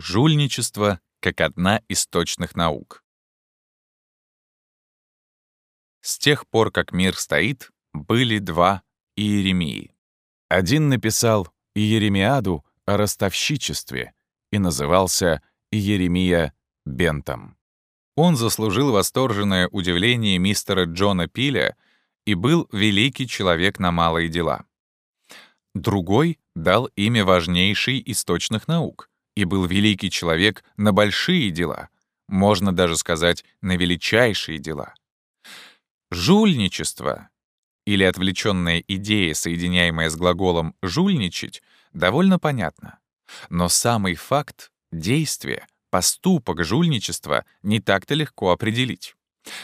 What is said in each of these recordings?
Жульничество как одна из точных наук. С тех пор, как мир стоит, были два Иеремии. Один написал Иеремиаду о ростовщичестве и назывался Иеремия Бентом. Он заслужил восторженное удивление мистера Джона Пиля и был великий человек на малые дела. Другой дал имя важнейшей из точных наук и был великий человек на большие дела, можно даже сказать, на величайшие дела. Жульничество или отвлеченная идея, соединяемая с глаголом «жульничать», довольно понятно. Но самый факт, действие, поступок жульничества не так-то легко определить.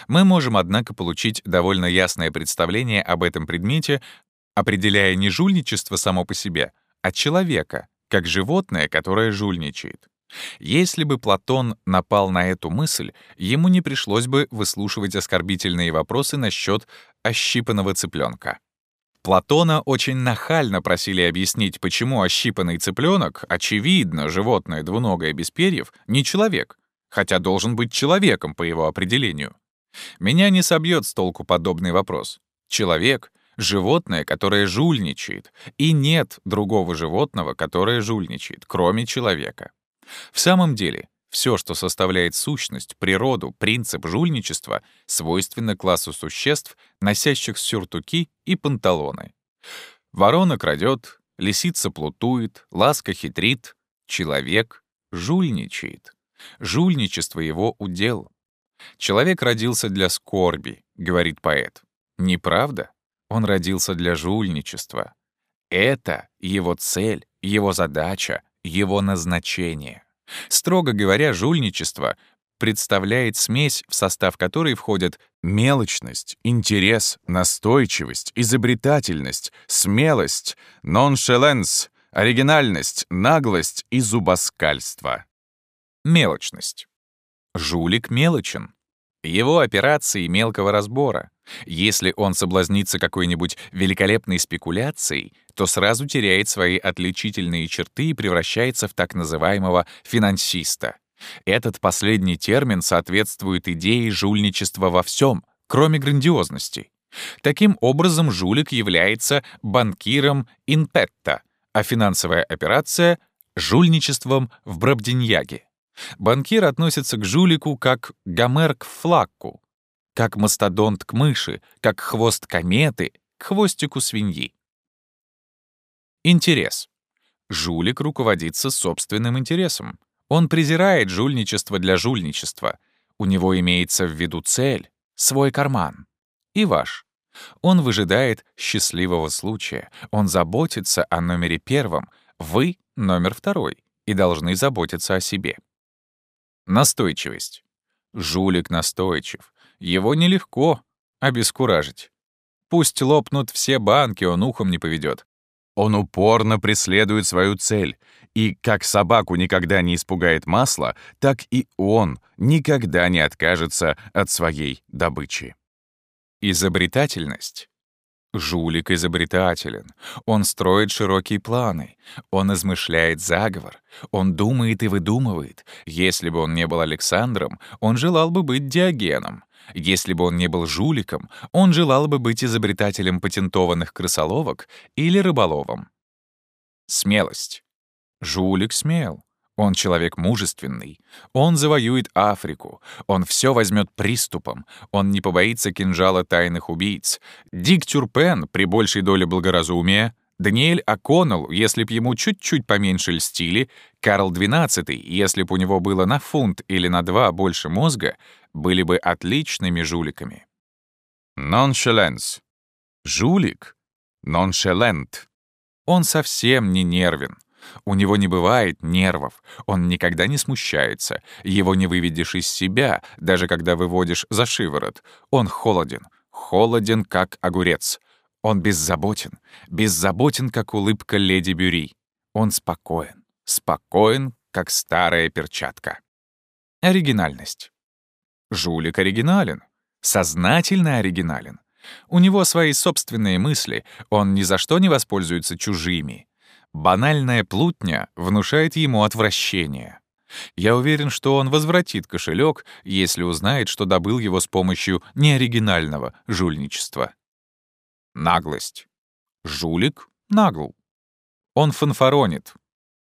Мы можем, однако, получить довольно ясное представление об этом предмете, определяя не жульничество само по себе, а человека, как животное, которое жульничает. Если бы Платон напал на эту мысль, ему не пришлось бы выслушивать оскорбительные вопросы насчет ощипанного цыпленка. Платона очень нахально просили объяснить, почему ощипанный цыпленок, очевидно, животное двуногое без перьев, не человек, хотя должен быть человеком по его определению. Меня не собьет с толку подобный вопрос. Человек — животное, которое жульничает, и нет другого животного, которое жульничает, кроме человека. В самом деле, все, что составляет сущность, природу, принцип жульничества, свойственно классу существ, носящих сюртуки и панталоны. Ворона крадет, лисица плутует, ласка хитрит, человек жульничает. Жульничество его удел. Человек родился для скорби, говорит поэт. Неправда? Он родился для жульничества. Это его цель, его задача, его назначение. Строго говоря, жульничество представляет смесь, в состав которой входят мелочность, интерес, настойчивость, изобретательность, смелость, ноншеленс, оригинальность, наглость и зубоскальство. Мелочность. Жулик мелочен. Его операции мелкого разбора. Если он соблазнится какой-нибудь великолепной спекуляцией, то сразу теряет свои отличительные черты и превращается в так называемого финансиста. Этот последний термин соответствует идее жульничества во всем, кроме грандиозности. Таким образом, жулик является банкиром инпетта, а финансовая операция — жульничеством в Брабдиньяге. Банкир относится к жулику как Гомер к флакку, как мастодонт к мыши, как хвост кометы к хвостику свиньи. Интерес. Жулик руководится собственным интересом. Он презирает жульничество для жульничества. У него имеется в виду цель, свой карман. И ваш. Он выжидает счастливого случая. Он заботится о номере первом. Вы — номер второй. И должны заботиться о себе. Настойчивость. Жулик настойчив. Его нелегко обескуражить. Пусть лопнут все банки, он ухом не поведет. Он упорно преследует свою цель, и как собаку никогда не испугает масло, так и он никогда не откажется от своей добычи. Изобретательность Жулик изобретателен. Он строит широкие планы. Он измышляет заговор. Он думает и выдумывает. Если бы он не был Александром, он желал бы быть Диогеном. Если бы он не был жуликом, он желал бы быть изобретателем патентованных крысоловок или рыболовом. Смелость. Жулик смел. Он человек мужественный. Он завоюет Африку. Он все возьмет приступом. Он не побоится кинжала тайных убийц. Дик Тюрпен при большей доле благоразумия. Даниэль О'Коннелл, если б ему чуть-чуть поменьше льстили, Карл XII, если б у него было на фунт или на два больше мозга, были бы отличными жуликами. Ноншаленс. Жулик. Ноншалент. Он совсем не нервен. У него не бывает нервов, он никогда не смущается, его не выведешь из себя, даже когда выводишь за шиворот. Он холоден, холоден, как огурец. Он беззаботен, беззаботен, как улыбка леди Бюри. Он спокоен, спокоен, как старая перчатка. Оригинальность. Жулик оригинален, сознательно оригинален. У него свои собственные мысли, он ни за что не воспользуется чужими. Банальная плутня внушает ему отвращение. Я уверен, что он возвратит кошелек, если узнает, что добыл его с помощью неоригинального жульничества. Наглость. Жулик нагл. Он фанфаронит,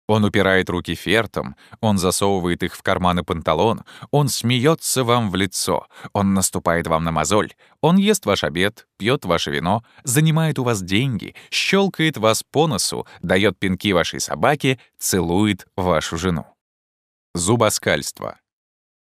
он упирает руки фертом, он засовывает их в карманы панталон, он смеется вам в лицо, он наступает вам на мозоль, он ест ваш обед, пьет ваше вино, занимает у вас деньги, щелкает вас по носу, дает пинки вашей собаке, целует вашу жену. Зубоскальство.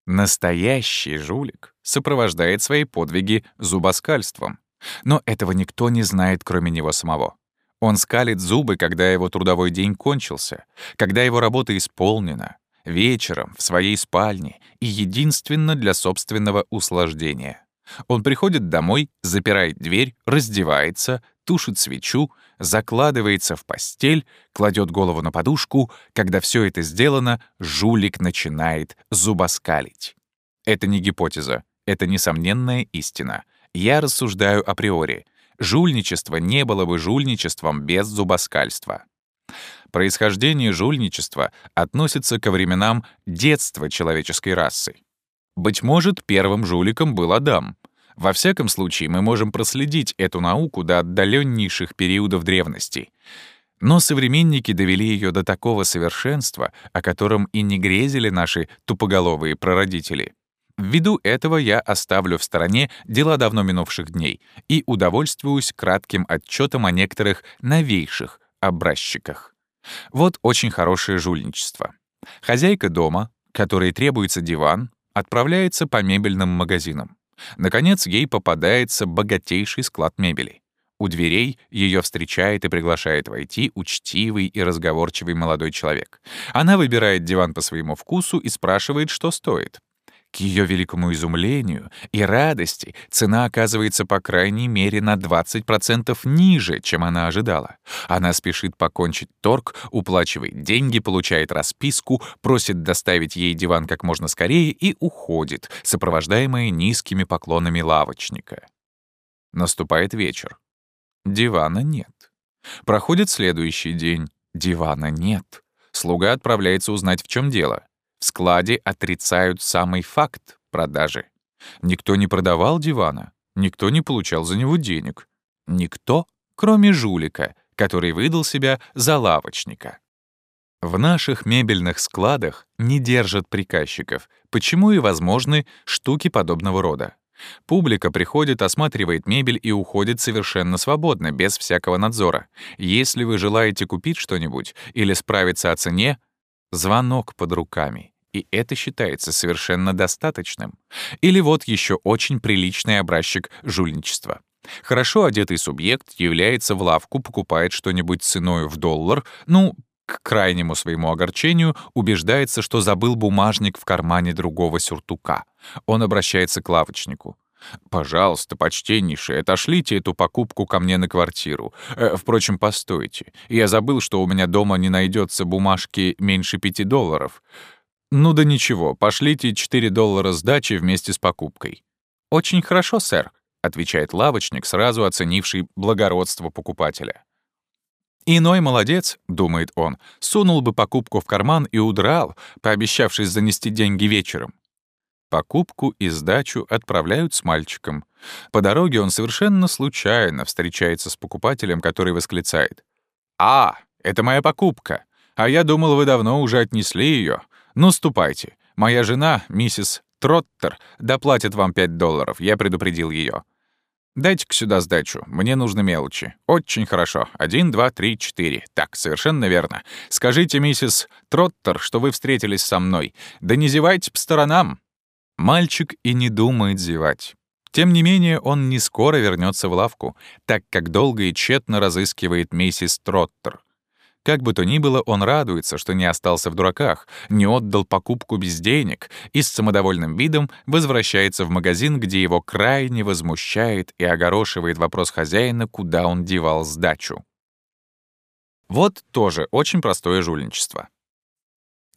Настоящий жулик сопровождает свои подвиги зубоскальством. Но этого никто не знает, кроме него самого. Он скалит зубы, когда его трудовой день кончился, когда его работа исполнена, вечером, в своей спальне и единственно для собственного услаждения. Он приходит домой, запирает дверь, раздевается, тушит свечу, закладывается в постель, кладет голову на подушку. Когда все это сделано, жулик начинает зубоскалить. Это не гипотеза, это несомненная истина. Я рассуждаю априори. Жульничество не было бы жульничеством без зубоскальства. Происхождение жульничества относится ко временам детства человеческой расы. Быть может, первым жуликом был Адам. Во всяком случае, мы можем проследить эту науку до отдаленнейших периодов древности. Но современники довели ее до такого совершенства, о котором и не грезили наши тупоголовые прародители. Ввиду этого я оставлю в стороне дела давно минувших дней и удовольствуюсь кратким отчетом о некоторых новейших образчиках. Вот очень хорошее жульничество. Хозяйка дома, которой требуется диван, отправляется по мебельным магазинам. Наконец, ей попадается богатейший склад мебели. У дверей ее встречает и приглашает войти учтивый и разговорчивый молодой человек. Она выбирает диван по своему вкусу и спрашивает, что стоит. К ее великому изумлению и радости цена оказывается по крайней мере на 20% ниже, чем она ожидала. Она спешит покончить торг, уплачивает деньги, получает расписку, просит доставить ей диван как можно скорее и уходит, сопровождаемая низкими поклонами лавочника. Наступает вечер. Дивана нет. Проходит следующий день. Дивана нет. Слуга отправляется узнать, в чем дело. В складе отрицают самый факт продажи. Никто не продавал дивана, никто не получал за него денег. Никто, кроме жулика, который выдал себя за лавочника. В наших мебельных складах не держат приказчиков, почему и возможны штуки подобного рода. Публика приходит, осматривает мебель и уходит совершенно свободно, без всякого надзора. Если вы желаете купить что-нибудь или справиться о цене, звонок под руками и это считается совершенно достаточным. Или вот еще очень приличный образчик жульничества. Хорошо одетый субъект является в лавку, покупает что-нибудь ценой в доллар, ну, к крайнему своему огорчению, убеждается, что забыл бумажник в кармане другого сюртука. Он обращается к лавочнику. «Пожалуйста, почтеннейший, отошлите эту покупку ко мне на квартиру. Э, впрочем, постойте. Я забыл, что у меня дома не найдется бумажки меньше пяти долларов. «Ну да ничего, пошлите 4 доллара сдачи вместе с покупкой». «Очень хорошо, сэр», — отвечает лавочник, сразу оценивший благородство покупателя. «Иной молодец», — думает он, — сунул бы покупку в карман и удрал, пообещавшись занести деньги вечером. Покупку и сдачу отправляют с мальчиком. По дороге он совершенно случайно встречается с покупателем, который восклицает. «А, это моя покупка! А я думал, вы давно уже отнесли ее. «Ну, ступайте. Моя жена, миссис Троттер, доплатит вам 5 долларов, я предупредил ее. Дайте-ка сюда сдачу, мне нужны мелочи. Очень хорошо. Один, два, три, четыре. Так, совершенно верно. Скажите, миссис Троттер, что вы встретились со мной. Да не зевайте по сторонам». Мальчик и не думает зевать. Тем не менее, он не скоро вернется в лавку, так как долго и тщетно разыскивает миссис Троттер. Как бы то ни было, он радуется, что не остался в дураках, не отдал покупку без денег и с самодовольным видом возвращается в магазин, где его крайне возмущает и огорошивает вопрос хозяина, куда он девал сдачу. Вот тоже очень простое жульничество.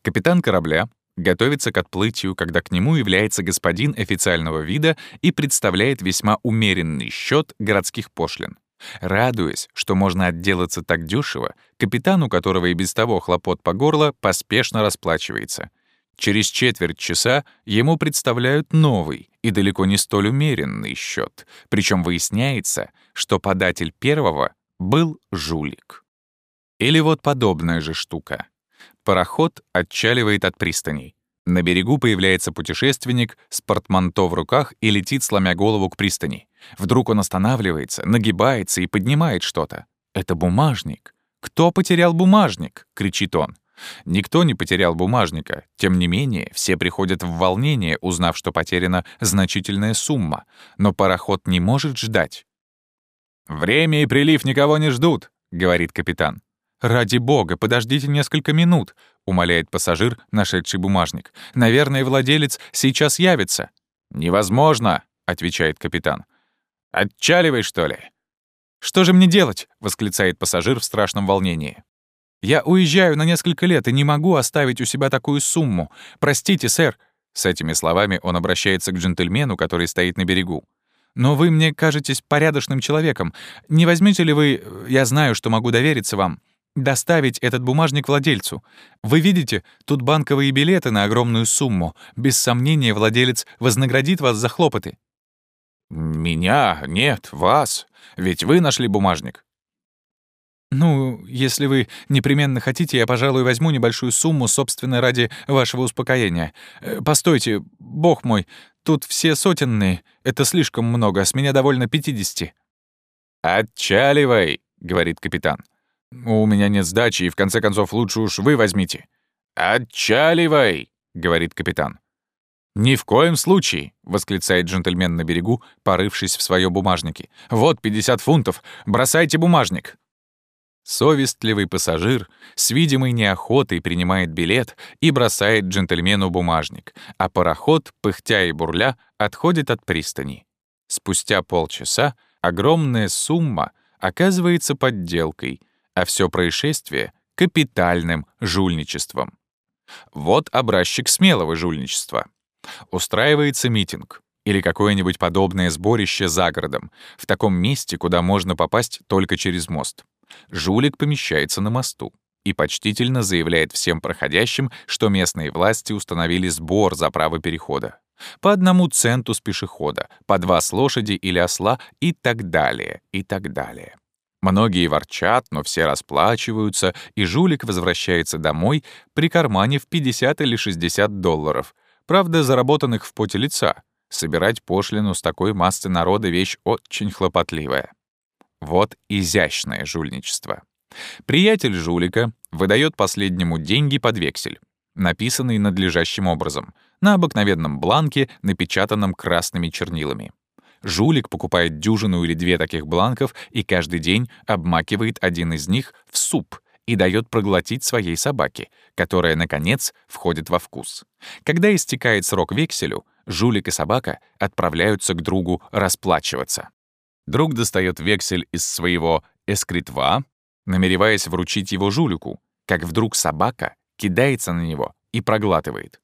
Капитан корабля готовится к отплытию, когда к нему является господин официального вида и представляет весьма умеренный счет городских пошлин. Радуясь, что можно отделаться так дешево, капитан, у которого и без того хлопот по горло, поспешно расплачивается. Через четверть часа ему представляют новый и далеко не столь умеренный счет, причем выясняется, что податель первого был жулик. Или вот подобная же штука. Пароход отчаливает от пристани. На берегу появляется путешественник с портманто в руках и летит, сломя голову к пристани. Вдруг он останавливается, нагибается и поднимает что-то. Это бумажник. «Кто потерял бумажник?» — кричит он. Никто не потерял бумажника. Тем не менее, все приходят в волнение, узнав, что потеряна значительная сумма. Но пароход не может ждать. «Время и прилив никого не ждут», — говорит капитан. «Ради бога, подождите несколько минут», — умоляет пассажир, нашедший бумажник. «Наверное, владелец сейчас явится». «Невозможно», — отвечает капитан. «Отчаливай, что ли?» «Что же мне делать?» — восклицает пассажир в страшном волнении. Я уезжаю на несколько лет и не могу оставить у себя такую сумму. Простите, сэр». С этими словами он обращается к джентльмену, который стоит на берегу. «Но вы мне кажетесь порядочным человеком. Не возьмете ли вы, я знаю, что могу довериться вам, доставить этот бумажник владельцу? Вы видите, тут банковые билеты на огромную сумму. Без сомнения, владелец вознаградит вас за хлопоты». «Меня? Нет, вас. Ведь вы нашли бумажник». «Ну, если вы непременно хотите, я, пожалуй, возьму небольшую сумму, собственно, ради вашего успокоения. Э, постойте, бог мой, тут все сотенные. Это слишком много, с меня довольно пятидесяти». «Отчаливай», — говорит капитан. «У меня нет сдачи, и в конце концов лучше уж вы возьмите». «Отчаливай», — говорит капитан. «Ни в коем случае!» — восклицает джентльмен на берегу, порывшись в своё бумажнике. «Вот 50 фунтов! Бросайте бумажник!» Совестливый пассажир с видимой неохотой принимает билет и бросает джентльмену бумажник, а пароход, пыхтя и бурля, отходит от пристани. Спустя полчаса огромная сумма оказывается подделкой, а все происшествие — капитальным жульничеством. Вот образчик смелого жульничества. Устраивается митинг или какое-нибудь подобное сборище за городом, в таком месте, куда можно попасть только через мост. Жулик помещается на мосту и почтительно заявляет всем проходящим, что местные власти установили сбор за право перехода. По одному центу с пешехода, по два с лошади или осла и так далее, и так далее. Многие ворчат, но все расплачиваются, и жулик возвращается домой, прикарманив 50 или 60 долларов, правда, заработанных в поте лица. Собирать пошлину с такой массы народа — вещь очень хлопотливая. Вот изящное жульничество. Приятель жулика выдает последнему деньги под вексель, написанный надлежащим образом, на обыкновенном бланке, напечатанном красными чернилами. Жулик покупает дюжину или две таких бланков и каждый день обмакивает один из них в суп и дает проглотить своей собаке, которая, наконец, входит во вкус. Когда истекает срок векселю, жулик и собака отправляются к другу расплачиваться. Друг достает вексель из своего эскритва, намереваясь вручить его жулику, как вдруг собака кидается на него и проглатывает.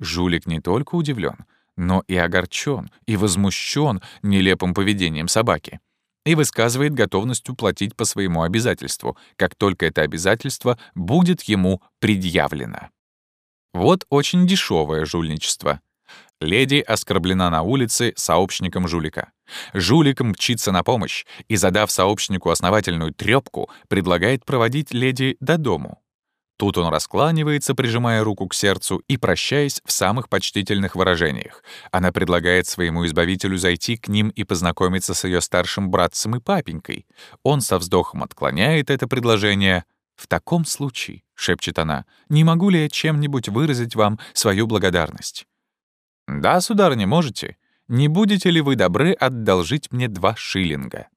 Жулик не только удивлен, но и огорчен, и возмущен нелепым поведением собаки и высказывает готовность уплатить по своему обязательству, как только это обязательство будет ему предъявлено. Вот очень дешевое жульничество — Леди оскорблена на улице сообщником жулика. Жулик мчится на помощь и, задав сообщнику основательную трёпку, предлагает проводить леди до дому. Тут он раскланивается, прижимая руку к сердцу и прощаясь в самых почтительных выражениях. Она предлагает своему избавителю зайти к ним и познакомиться с ее старшим братцем и папенькой. Он со вздохом отклоняет это предложение. «В таком случае», — шепчет она, — «не могу ли я чем-нибудь выразить вам свою благодарность?» «Да, сударыня, можете. Не будете ли вы добры одолжить мне два шиллинга?»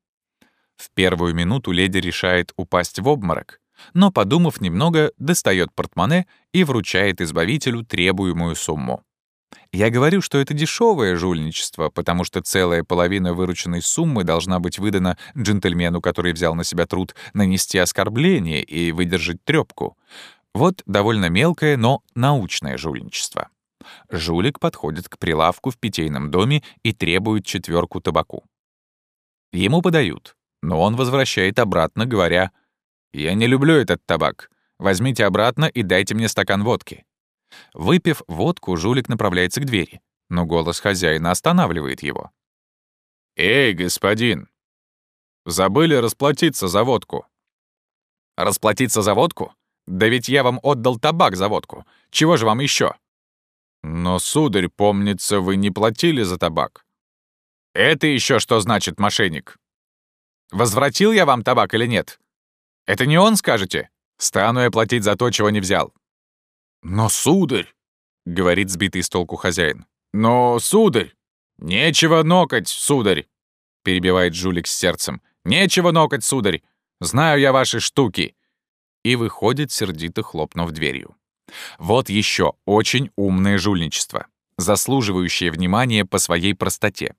В первую минуту леди решает упасть в обморок, но, подумав немного, достает портмоне и вручает избавителю требуемую сумму. Я говорю, что это дешевое жульничество, потому что целая половина вырученной суммы должна быть выдана джентльмену, который взял на себя труд нанести оскорбление и выдержать трёпку. Вот довольно мелкое, но научное жульничество. Жулик подходит к прилавку в питейном доме и требует четверку табаку. Ему подают, но он возвращает обратно, говоря, «Я не люблю этот табак. Возьмите обратно и дайте мне стакан водки». Выпив водку, жулик направляется к двери, но голос хозяина останавливает его. «Эй, господин! Забыли расплатиться за водку!» «Расплатиться за водку? Да ведь я вам отдал табак за водку. Чего же вам еще? «Но, сударь, помнится, вы не платили за табак». «Это еще что значит, мошенник? Возвратил я вам табак или нет? Это не он, скажете? Стану я платить за то, чего не взял». «Но, сударь!» — говорит сбитый с толку хозяин. «Но, сударь! Нечего нокать, сударь!» — перебивает жулик с сердцем. «Нечего нокать, сударь! Знаю я ваши штуки!» И выходит, сердито хлопнув дверью. Вот еще очень умное жульничество, заслуживающее внимания по своей простоте.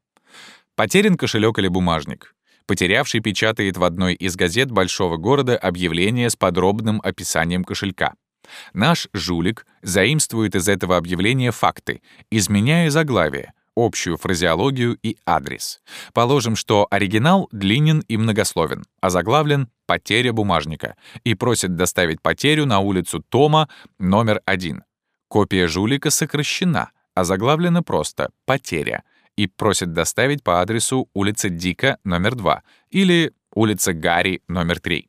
Потерян кошелек или бумажник. Потерявший печатает в одной из газет большого города объявление с подробным описанием кошелька. Наш жулик заимствует из этого объявления факты, изменяя заглавие, общую фразеологию и адрес. Положим, что оригинал длинен и многословен, а заглавлен «Потеря бумажника» и просит доставить потерю на улицу Тома, номер один. Копия жулика сокращена, а заглавлена просто «Потеря» и просит доставить по адресу улица Дика, номер 2 или улица Гарри, номер 3.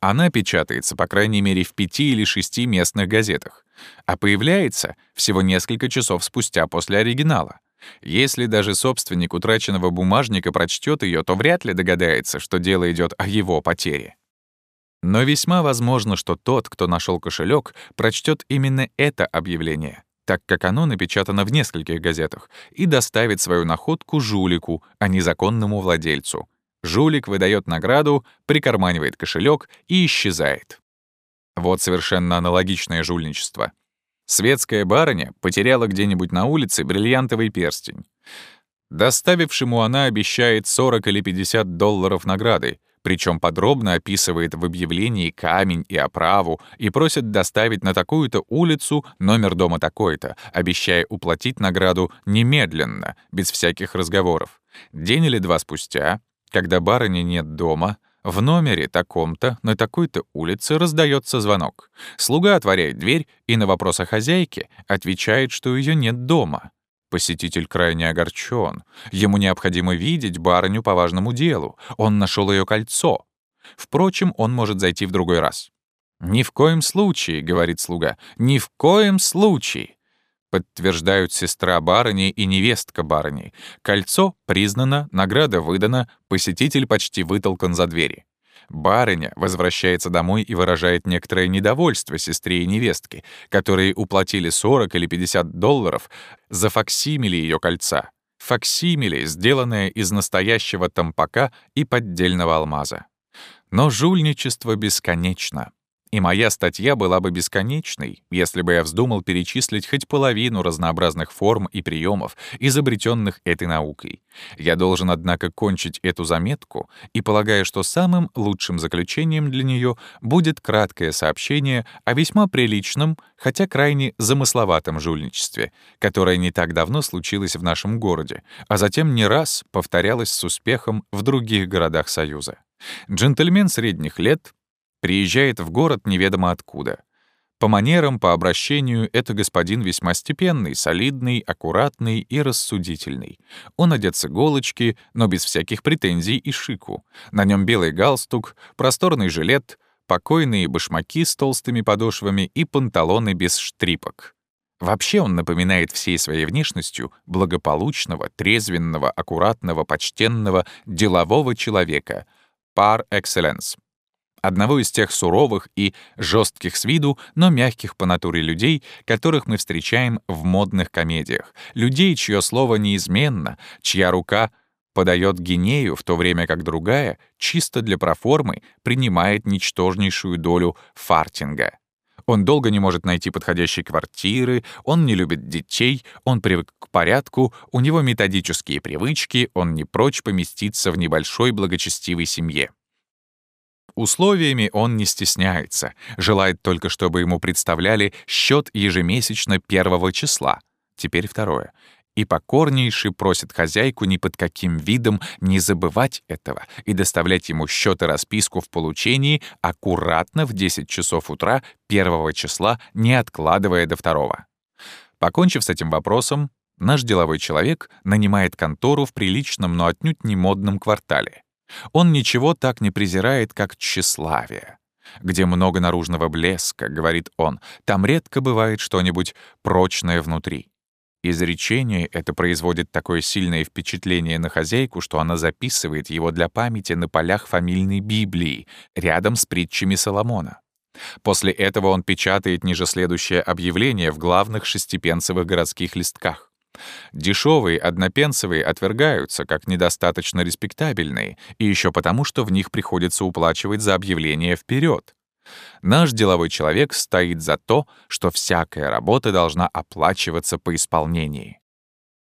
Она печатается, по крайней мере, в пяти или шести местных газетах, а появляется всего несколько часов спустя после оригинала. Если даже собственник утраченного бумажника прочтет ее, то вряд ли догадается, что дело идет о его потере. Но весьма возможно, что тот, кто нашел кошелек, прочтет именно это объявление, так как оно напечатано в нескольких газетах, и доставит свою находку жулику, а не законному владельцу. Жулик выдает награду, прикарманивает кошелек и исчезает. Вот совершенно аналогичное жульничество — Светская барыня потеряла где-нибудь на улице бриллиантовый перстень. Доставившему она обещает 40 или 50 долларов награды, причем подробно описывает в объявлении камень и оправу и просит доставить на такую-то улицу номер дома такой-то, обещая уплатить награду немедленно, без всяких разговоров. День или два спустя, когда барыни нет дома, в номере таком-то, на такой-то улице раздается звонок. Слуга отворяет дверь и на вопрос о хозяйке отвечает, что ее нет дома. Посетитель крайне огорчен. Ему необходимо видеть барыню по важному делу. Он нашел ее кольцо. Впрочем, он может зайти в другой раз. «Ни в коем случае», — говорит слуга, — «ни в коем случае подтверждают сестра барыни и невестка барыни. Кольцо признано, награда выдана, посетитель почти вытолкан за двери. Барыня возвращается домой и выражает некоторое недовольство сестре и невестке, которые уплатили 40 или 50 долларов за факсимили ее кольца. Факсимили, сделанное из настоящего тампака и поддельного алмаза. Но жульничество бесконечно. И моя статья была бы бесконечной, если бы я вздумал перечислить хоть половину разнообразных форм и приемов, изобретенных этой наукой. Я должен, однако, кончить эту заметку и полагаю, что самым лучшим заключением для нее будет краткое сообщение о весьма приличном, хотя крайне замысловатом жульничестве, которое не так давно случилось в нашем городе, а затем не раз повторялось с успехом в других городах Союза. Джентльмен средних лет, Приезжает в город неведомо откуда. По манерам, по обращению это господин весьма степенный, солидный, аккуратный и рассудительный. Он одет с иголочки, но без всяких претензий и шику. На нем белый галстук, просторный жилет, покойные башмаки с толстыми подошвами и панталоны без штрипок. Вообще он напоминает всей своей внешностью благополучного, трезвенного, аккуратного, почтенного, делового человека. Par excellence одного из тех суровых и жестких с виду, но мягких по натуре людей, которых мы встречаем в модных комедиях, людей, чье слово неизменно, чья рука подает гинею, в то время как другая, чисто для проформы, принимает ничтожнейшую долю фартинга. Он долго не может найти подходящей квартиры, он не любит детей, он привык к порядку, у него методические привычки, он не прочь поместиться в небольшой благочестивой семье. Условиями он не стесняется, желает только, чтобы ему представляли счет ежемесячно первого числа, теперь второе, и покорнейше просит хозяйку ни под каким видом не забывать этого и доставлять ему счет и расписку в получении аккуратно в 10 часов утра первого числа, не откладывая до второго. Покончив с этим вопросом, наш деловой человек нанимает контору в приличном, но отнюдь не модном квартале. Он ничего так не презирает, как тщеславие. Где много наружного блеска, говорит он, там редко бывает что-нибудь прочное внутри. Изречение это производит такое сильное впечатление на хозяйку, что она записывает его для памяти на полях фамильной Библии, рядом с притчами Соломона. После этого он печатает ниже следующее объявление в главных шестипенцевых городских листках. Дешевые однопенсовые отвергаются как недостаточно респектабельные, и еще потому, что в них приходится уплачивать за объявление вперед. Наш деловой человек стоит за то, что всякая работа должна оплачиваться по исполнении.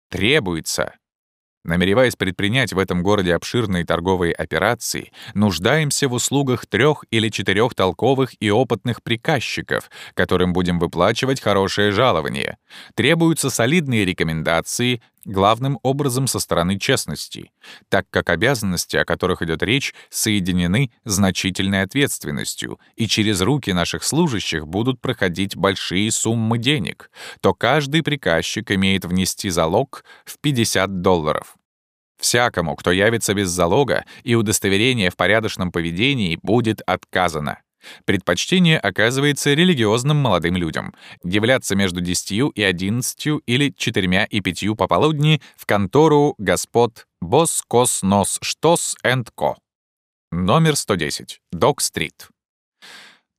Требуется Намереваясь предпринять в этом городе обширные торговые операции, нуждаемся в услугах трех или четырех толковых и опытных приказчиков, которым будем выплачивать хорошее жалование. Требуются солидные рекомендации, главным образом со стороны честности, так как обязанности, о которых идет речь, соединены значительной ответственностью, и через руки наших служащих будут проходить большие суммы денег, то каждый приказчик имеет внести залог в 50 долларов. Всякому, кто явится без залога и удостоверения в порядочном поведении, будет отказано. Предпочтение оказывается религиозным молодым людям. Являться между 10 и 11 или 4 и 5 пополудни в контору господ Босс, Кос, Нос, Штос энд Ко. Номер 110. Док-стрит.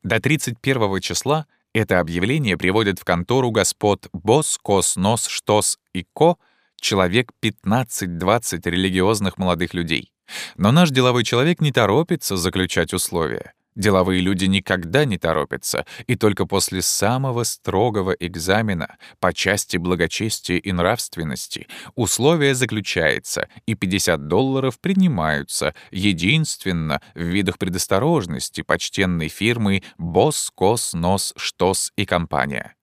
До 31 числа это объявление приводит в контору господ Босс, Кос, Нос, Штос и Ко — человек 15-20 религиозных молодых людей. Но наш деловой человек не торопится заключать условия. Деловые люди никогда не торопятся, и только после самого строгого экзамена по части благочестия и нравственности условие заключается, и 50 долларов принимаются единственно в видах предосторожности почтенной фирмы «Босс, Кос, Нос, Штос и компания».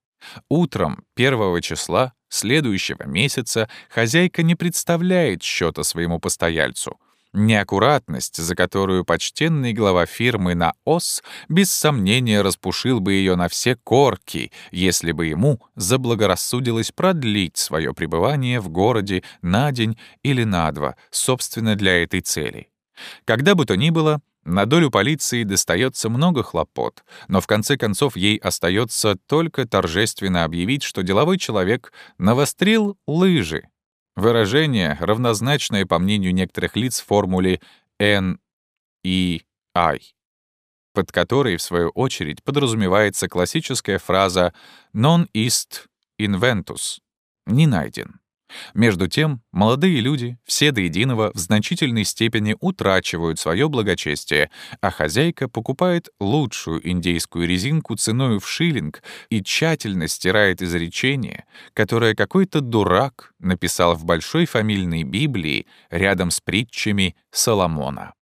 Утром первого числа следующего месяца хозяйка не представляет счета своему постояльцу. Неаккуратность, за которую почтенный глава фирмы на ОС без сомнения распушил бы ее на все корки, если бы ему заблагорассудилось продлить свое пребывание в городе на день или на два, собственно, для этой цели. Когда бы то ни было, на долю полиции достается много хлопот, но в конце концов ей остается только торжественно объявить, что деловой человек навострил лыжи. Выражение, равнозначное, по мнению некоторых лиц, формуле N и I, под которой, в свою очередь, подразумевается классическая фраза «non ist inventus» — «не найден». Между тем, молодые люди, все до единого, в значительной степени утрачивают свое благочестие, а хозяйка покупает лучшую индейскую резинку ценою в шиллинг и тщательно стирает изречение, которое какой-то дурак написал в большой фамильной Библии рядом с притчами Соломона.